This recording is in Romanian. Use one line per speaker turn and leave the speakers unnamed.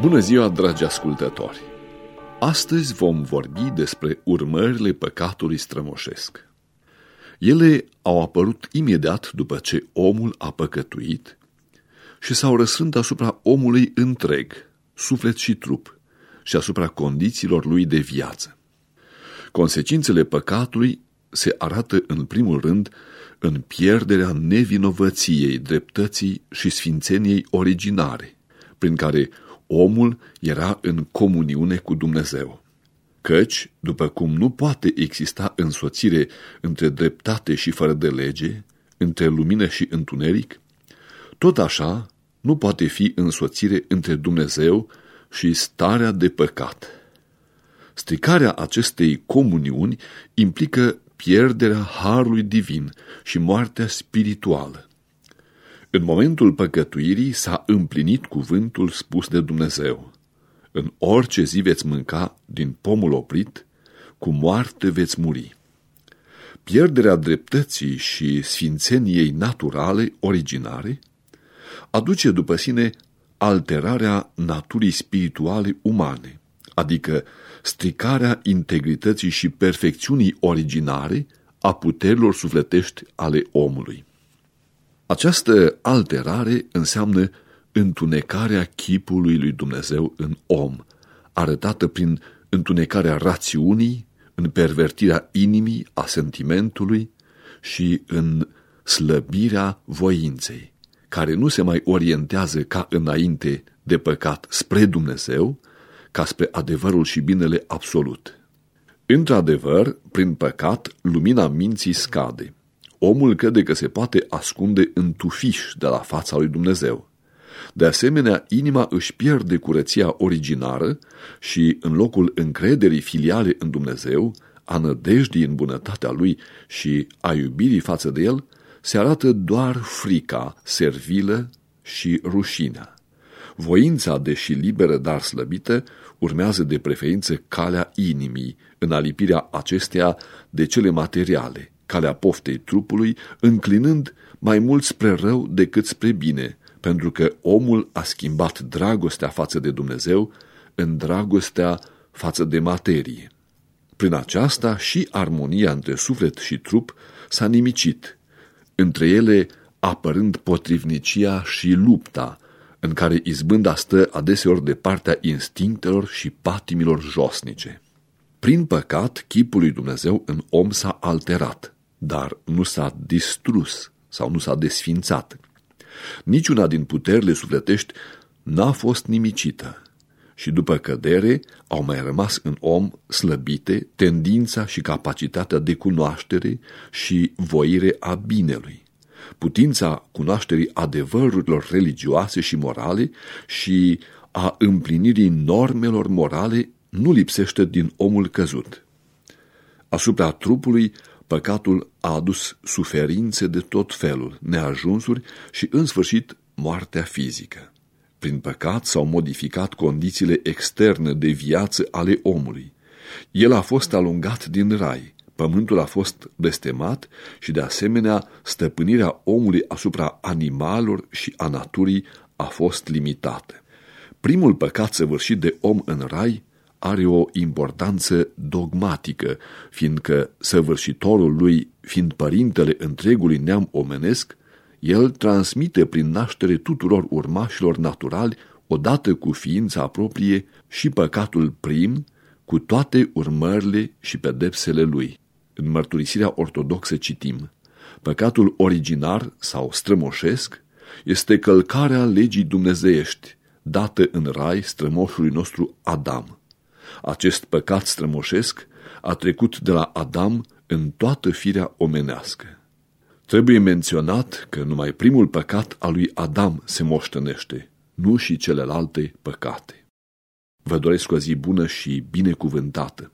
Bună ziua, dragi ascultători! Astăzi vom vorbi despre urmările păcatului strămoșesc. Ele au apărut imediat după ce omul a păcătuit și s-au răsânt asupra omului întreg, suflet și trup, și asupra condițiilor lui de viață. Consecințele păcatului se arată în primul rând în pierderea nevinovăției, dreptății și sfințeniei originare, prin care omul era în comuniune cu Dumnezeu. Căci, după cum nu poate exista însoțire între dreptate și fără de lege, între lumină și întuneric, tot așa nu poate fi însoțire între Dumnezeu și starea de păcat. Stricarea acestei comuniuni implică pierderea harului divin și moartea spirituală. În momentul păcătuirii s-a împlinit cuvântul spus de Dumnezeu. În orice zi veți mânca din pomul oprit, cu moarte veți muri. Pierderea dreptății și sfințeniei naturale, originare, aduce după sine alterarea naturii spirituale umane, adică stricarea integrității și perfecțiunii originare a puterilor sufletești ale omului. Această alterare înseamnă întunecarea chipului lui Dumnezeu în om, arătată prin întunecarea rațiunii, în pervertirea inimii, a sentimentului și în slăbirea voinței, care nu se mai orientează ca înainte de păcat spre Dumnezeu, ca spre adevărul și binele absolut. Într-adevăr, prin păcat, lumina minții scade. Omul crede că se poate ascunde în tufiș de la fața lui Dumnezeu. De asemenea, inima își pierde curăția originară și, în locul încrederii filiale în Dumnezeu, a nădejdii în bunătatea lui și a iubirii față de el, se arată doar frica, servilă și rușinea. Voința, deși liberă, dar slăbită, urmează de preferință calea inimii, în alipirea acesteia de cele materiale, calea poftei trupului, înclinând mai mult spre rău decât spre bine, pentru că omul a schimbat dragostea față de Dumnezeu în dragostea față de materie. Prin aceasta și armonia între suflet și trup s-a nimicit, între ele apărând potrivnicia și lupta, în care izbânda stă adeseori de partea instinctelor și patimilor josnice. Prin păcat, chipul lui Dumnezeu în om s-a alterat, dar nu s-a distrus sau nu s-a desfințat. Niciuna din puterile sufletești n-a fost nimicită și după cădere au mai rămas în om slăbite tendința și capacitatea de cunoaștere și voire a binelui putința cunoașterii adevărurilor religioase și morale și a împlinirii normelor morale nu lipsește din omul căzut. Asupra trupului, păcatul a adus suferințe de tot felul, neajunsuri și, în sfârșit, moartea fizică. Prin păcat s-au modificat condițiile externe de viață ale omului. El a fost alungat din rai, Pământul a fost blestemat și, de asemenea, stăpânirea omului asupra animalelor și a naturii a fost limitată. Primul păcat săvârșit de om în rai are o importanță dogmatică, fiindcă săvârșitorul lui, fiind părintele întregului neam omenesc, el transmite prin naștere tuturor urmașilor naturali, odată cu ființa proprie și păcatul prim, cu toate urmările și pedepsele lui. În mărturisirea ortodoxă citim, păcatul originar sau strămoșesc este călcarea legii dumnezeiești, dată în rai strămoșului nostru Adam. Acest păcat strămoșesc a trecut de la Adam în toată firea omenească. Trebuie menționat că numai primul păcat al lui Adam se moștenește, nu și celelalte păcate. Vă doresc o zi bună și binecuvântată.